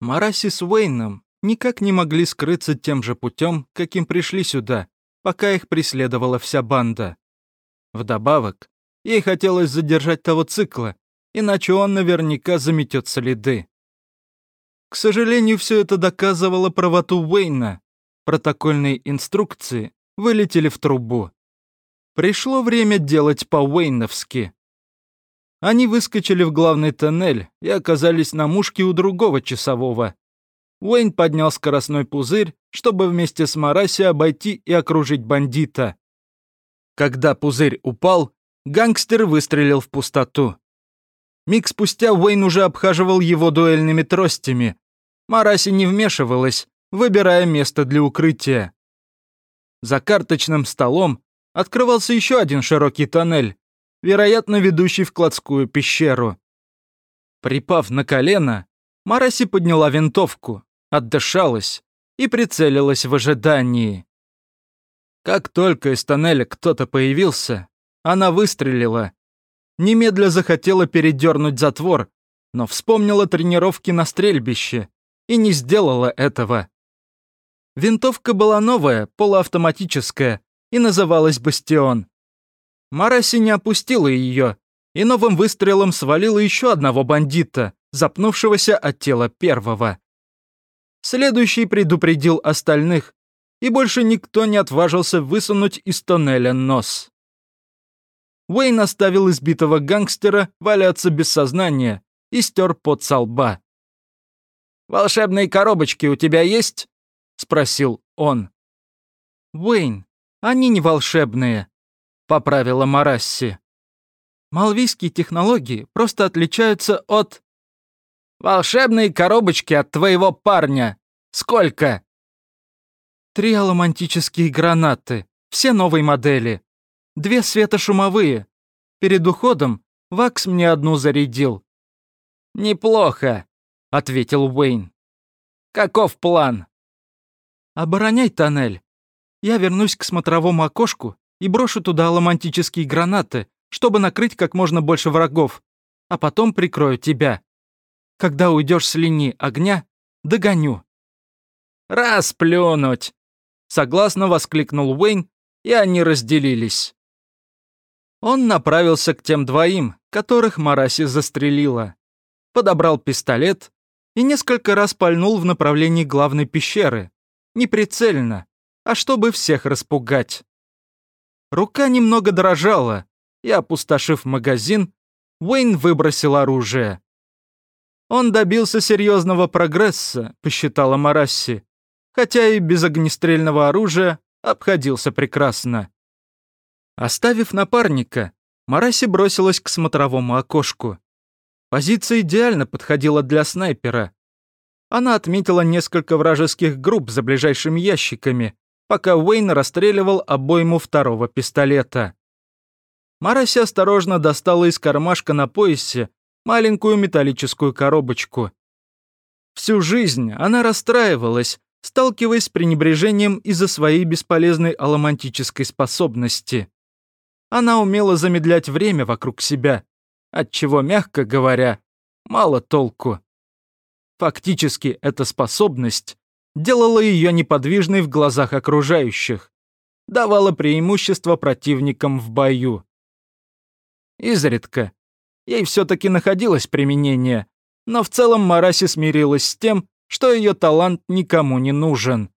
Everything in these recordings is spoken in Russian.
Мараси с Уэйном никак не могли скрыться тем же путем, каким пришли сюда, пока их преследовала вся банда. Вдобавок, ей хотелось задержать того цикла, иначе он наверняка заметет следы. К сожалению, все это доказывало правоту Уэйна. Протокольные инструкции вылетели в трубу. Пришло время делать по-уэйновски. Они выскочили в главный тоннель и оказались на мушке у другого часового. Уэйн поднял скоростной пузырь, чтобы вместе с Мараси обойти и окружить бандита. Когда пузырь упал, гангстер выстрелил в пустоту. Миг спустя Уэйн уже обхаживал его дуэльными тростями. Мараси не вмешивалась, выбирая место для укрытия. За карточным столом открывался еще один широкий тоннель, вероятно, ведущий в Кладскую пещеру. Припав на колено, Мараси подняла винтовку, отдышалась и прицелилась в ожидании. Как только из тоннеля кто-то появился, она выстрелила. Немедля захотела передернуть затвор, но вспомнила тренировки на стрельбище и не сделала этого. Винтовка была новая, полуавтоматическая, и называлась «Бастион». Мараси не опустила ее и новым выстрелом свалила еще одного бандита, запнувшегося от тела первого. Следующий предупредил остальных, и больше никто не отважился высунуть из тоннеля нос. Уэйн оставил избитого гангстера валяться без сознания и стер под лба. «Волшебные коробочки у тебя есть?» — спросил он. «Уэйн, они не волшебные», — поправила Марасси. «Малвийские технологии просто отличаются от...» «Волшебные коробочки от твоего парня. Сколько?» «Три аломантические гранаты, все новой модели. Две светошумовые. Перед уходом Вакс мне одну зарядил». «Неплохо», — ответил Уэйн. «Каков план?» «Обороняй тоннель. Я вернусь к смотровому окошку и брошу туда ломантические гранаты, чтобы накрыть как можно больше врагов, а потом прикрою тебя. Когда уйдешь с линии огня, догоню». «Расплюнуть!» — согласно воскликнул Уэйн, и они разделились. Он направился к тем двоим, которых Мараси застрелила. Подобрал пистолет и несколько раз пальнул в направлении главной пещеры. Неприцельно, а чтобы всех распугать. Рука немного дрожала, и, опустошив магазин, Уэйн выбросил оружие. Он добился серьезного прогресса, посчитала Марасси, хотя и без огнестрельного оружия обходился прекрасно. Оставив напарника, Мараси бросилась к смотровому окошку. Позиция идеально подходила для снайпера. Она отметила несколько вражеских групп за ближайшими ящиками, пока Уэйн расстреливал обойму второго пистолета. Мараси осторожно достала из кармашка на поясе маленькую металлическую коробочку. Всю жизнь она расстраивалась, сталкиваясь с пренебрежением из-за своей бесполезной аломантической способности. Она умела замедлять время вокруг себя, отчего, мягко говоря, мало толку. Фактически эта способность делала ее неподвижной в глазах окружающих, давала преимущество противникам в бою. Изредка ей все-таки находилось применение, но в целом Мараси смирилась с тем, что ее талант никому не нужен,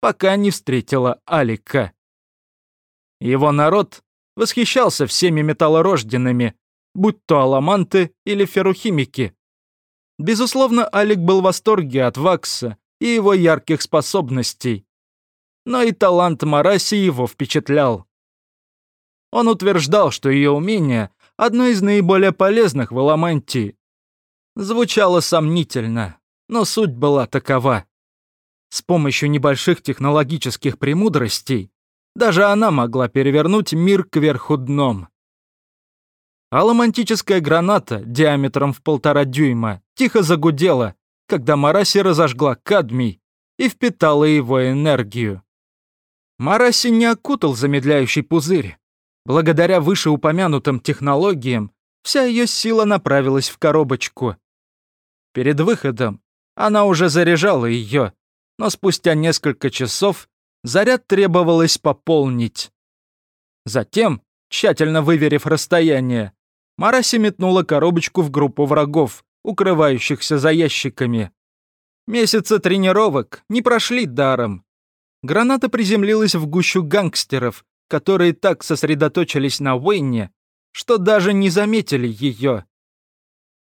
пока не встретила Алика. Его народ восхищался всеми металлорожденными, будь то аламанты или феррухимики. Безусловно, Алик был в восторге от Вакса и его ярких способностей. Но и талант Мараси его впечатлял. Он утверждал, что ее умение – одно из наиболее полезных в Аламантии. Звучало сомнительно, но суть была такова. С помощью небольших технологических премудростей даже она могла перевернуть мир кверху дном. Аламантическая граната диаметром в полтора дюйма тихо загудела, когда Мараси разожгла кадмий и впитала его энергию. Мараси не окутал замедляющий пузырь. Благодаря вышеупомянутым технологиям вся ее сила направилась в коробочку. Перед выходом Она уже заряжала ее, но спустя несколько часов заряд требовалось пополнить. Затем, тщательно выверив расстояние, Мараси метнула коробочку в группу врагов, укрывающихся за ящиками. Месяцы тренировок не прошли даром. Граната приземлилась в гущу гангстеров, которые так сосредоточились на Уэйне, что даже не заметили ее.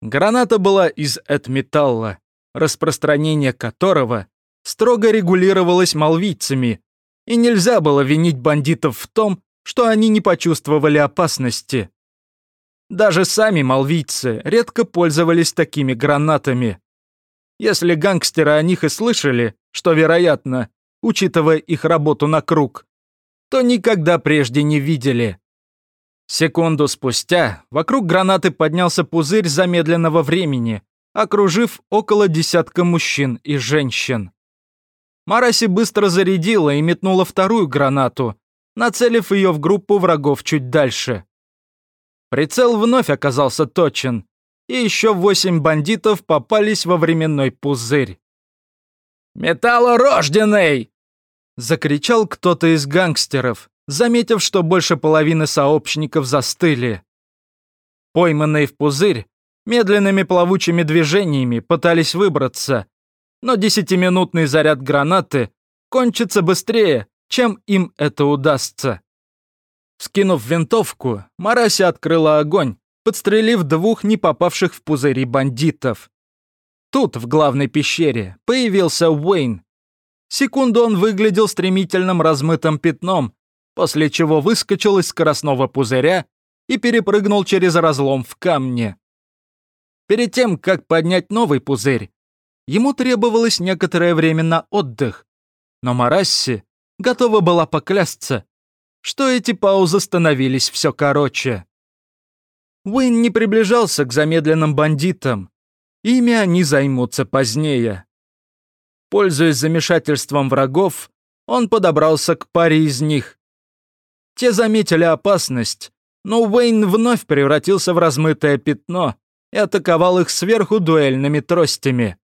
Граната была из этметалла, распространение которого строго регулировалось малвийцами, и нельзя было винить бандитов в том, что они не почувствовали опасности. Даже сами малвийцы редко пользовались такими гранатами. Если гангстеры о них и слышали, что вероятно, учитывая их работу на круг, то никогда прежде не видели. Секунду спустя вокруг гранаты поднялся пузырь замедленного времени, окружив около десятка мужчин и женщин. Мараси быстро зарядила и метнула вторую гранату, нацелив ее в группу врагов чуть дальше. Прицел вновь оказался точен, и еще восемь бандитов попались во временной пузырь. «Металлорожденный!» — закричал кто-то из гангстеров, заметив, что больше половины сообщников застыли. Пойманные в пузырь, медленными плавучими движениями пытались выбраться, но десятиминутный заряд гранаты кончится быстрее, чем им это удастся. Скинув винтовку, Мараси открыла огонь, подстрелив двух не попавших в пузыри бандитов. Тут, в главной пещере, появился Уэйн. Секунду он выглядел стремительным размытым пятном, после чего выскочил из скоростного пузыря и перепрыгнул через разлом в камне. Перед тем, как поднять новый пузырь, ему требовалось некоторое время на отдых, но Марасси готова была поклясться, что эти паузы становились все короче. Уэйн не приближался к замедленным бандитам. Ими они займутся позднее. Пользуясь замешательством врагов, он подобрался к паре из них. Те заметили опасность, но Уэйн вновь превратился в размытое пятно и атаковал их сверху дуэльными тростями.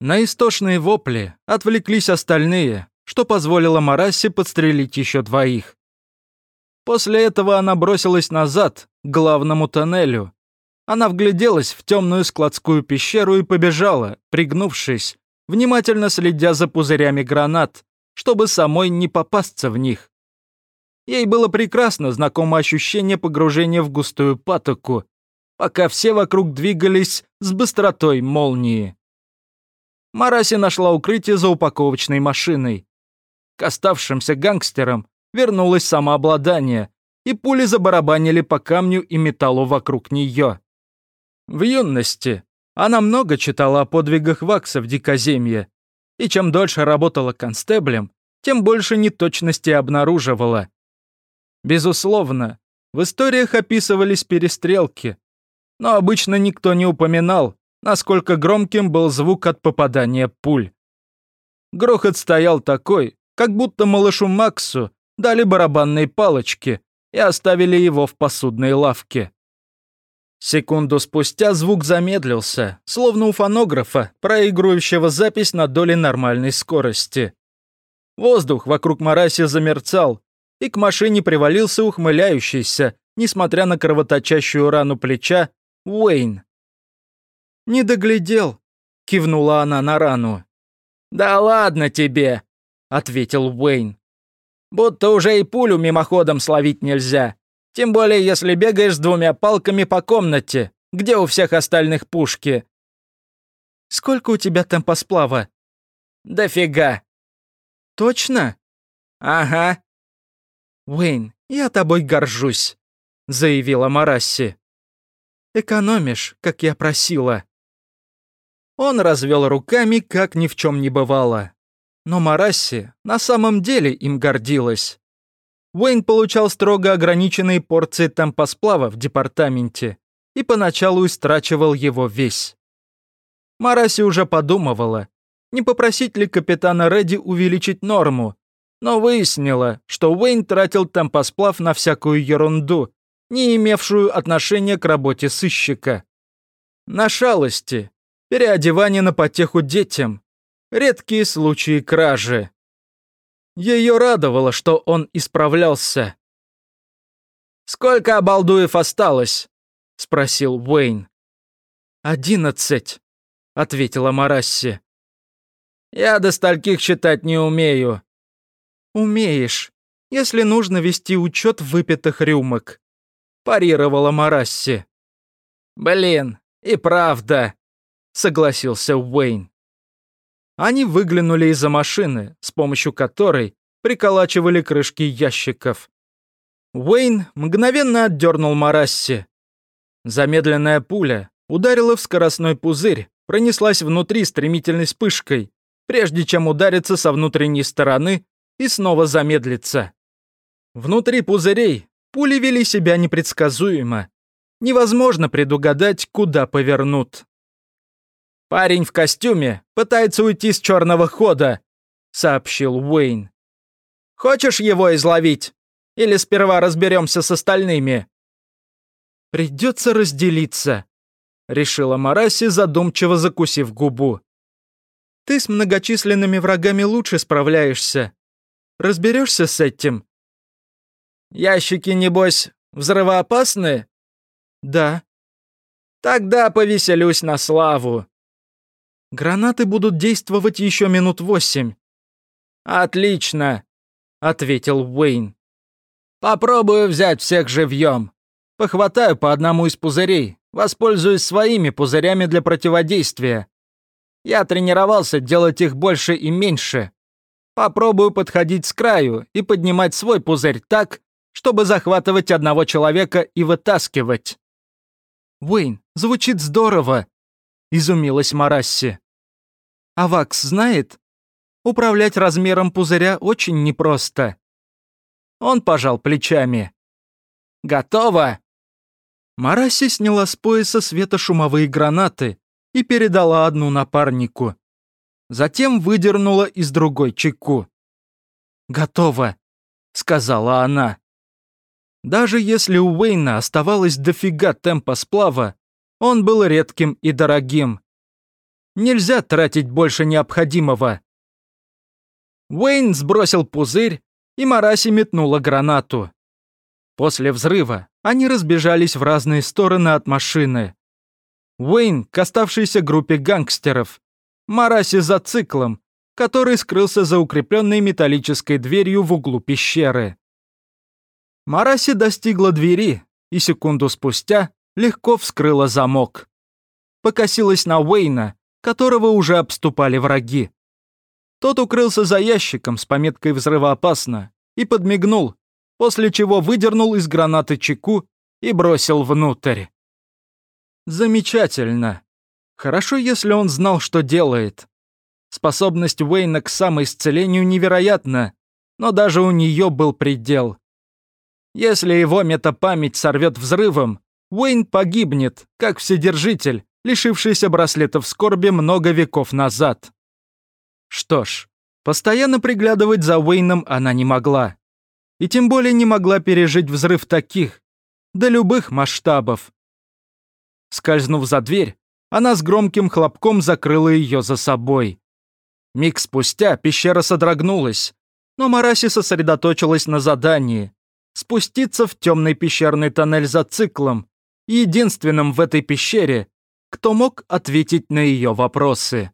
На истошные вопли отвлеклись остальные, что позволило Марасе подстрелить еще двоих. После этого она бросилась назад, к главному тоннелю. Она вгляделась в темную складскую пещеру и побежала, пригнувшись, внимательно следя за пузырями гранат, чтобы самой не попасться в них. Ей было прекрасно знакомо ощущение погружения в густую патоку, пока все вокруг двигались с быстротой молнии. Мараси нашла укрытие за упаковочной машиной. К оставшимся гангстерам вернулось самообладание, и пули забарабанили по камню и металлу вокруг нее. В юности она много читала о подвигах Вакса в Дикоземье, и чем дольше работала констеблем, тем больше неточности обнаруживала. Безусловно, в историях описывались перестрелки, но обычно никто не упоминал, насколько громким был звук от попадания пуль. Грохот стоял такой, как будто малышу Максу дали барабанные палочки и оставили его в посудной лавке. Секунду спустя звук замедлился, словно у фонографа, проигрывающего запись на доле нормальной скорости. Воздух вокруг Мараси замерцал, и к машине привалился ухмыляющийся, несмотря на кровоточащую рану плеча, Уэйн. «Не доглядел», — кивнула она на рану. «Да ладно тебе», — ответил Уэйн. «Будто уже и пулю мимоходом словить нельзя. Тем более, если бегаешь с двумя палками по комнате, где у всех остальных пушки». «Сколько у тебя темпосплава?» «Дофига». «Точно?» «Ага». «Уэйн, я тобой горжусь», — заявила Марасси. «Экономишь, как я просила». Он развел руками, как ни в чем не бывало. Но Марасси на самом деле им гордилась. Уэйн получал строго ограниченные порции тампосплава в департаменте и поначалу истрачивал его весь. Мараси уже подумывала, не попросить ли капитана Редди увеличить норму, но выяснила, что Уэйн тратил тампосплав на всякую ерунду, не имевшую отношения к работе сыщика. На шалости, переодевание на потеху детям, редкие случаи кражи. Ее радовало, что он исправлялся. «Сколько обалдуев осталось?» — спросил Уэйн. «Одиннадцать», — ответила Марасси. «Я до стольких считать не умею». «Умеешь, если нужно вести учет выпитых рюмок», — парировала Марасси. «Блин, и правда», — согласился Уэйн. Они выглянули из-за машины, с помощью которой приколачивали крышки ящиков. Уэйн мгновенно отдернул Марасси. Замедленная пуля ударила в скоростной пузырь, пронеслась внутри стремительной вспышкой, прежде чем удариться со внутренней стороны и снова замедлиться. Внутри пузырей пули вели себя непредсказуемо. Невозможно предугадать, куда повернут. «Парень в костюме пытается уйти с черного хода», — сообщил Уэйн. «Хочешь его изловить? Или сперва разберемся с остальными?» «Придется разделиться», — решила Мараси, задумчиво закусив губу. «Ты с многочисленными врагами лучше справляешься. Разберешься с этим?» «Ящики, небось, взрывоопасны?» «Да». «Тогда повеселюсь на славу», Гранаты будут действовать еще минут восемь». «Отлично», — ответил Уэйн. «Попробую взять всех живьем. Похватаю по одному из пузырей, воспользуюсь своими пузырями для противодействия. Я тренировался делать их больше и меньше. Попробую подходить с краю и поднимать свой пузырь так, чтобы захватывать одного человека и вытаскивать». «Уэйн, звучит здорово», — изумилась Марасси. А Вакс знает? Управлять размером пузыря очень непросто. Он пожал плечами. «Готово!» Мараси сняла с пояса светошумовые гранаты и передала одну напарнику. Затем выдернула из другой чеку. «Готово», — сказала она. Даже если у Уэйна оставалось дофига темпа сплава, он был редким и дорогим. Нельзя тратить больше необходимого. Уэйн сбросил пузырь, и Мараси метнула гранату. После взрыва они разбежались в разные стороны от машины. Уэйн к оставшейся группе гангстеров. Мараси за циклом, который скрылся за укрепленной металлической дверью в углу пещеры. Мараси достигла двери и секунду спустя легко вскрыла замок. Покосилась на Уэйна, которого уже обступали враги. Тот укрылся за ящиком с пометкой «Взрывоопасно» и подмигнул, после чего выдернул из гранаты чеку и бросил внутрь. Замечательно. Хорошо, если он знал, что делает. Способность Уэйна к самоисцелению невероятна, но даже у нее был предел. Если его метапамять сорвет взрывом, Уэйн погибнет, как Вседержитель, лишившийся браслетов скорби много веков назад. Что ж, постоянно приглядывать за Уэйном она не могла. И тем более не могла пережить взрыв таких, до любых масштабов. Скользнув за дверь, она с громким хлопком закрыла ее за собой. Миг спустя пещера содрогнулась, но Мараси сосредоточилась на задании — спуститься в темный пещерный тоннель за циклом, единственным в этой пещере, кто мог ответить на ее вопросы.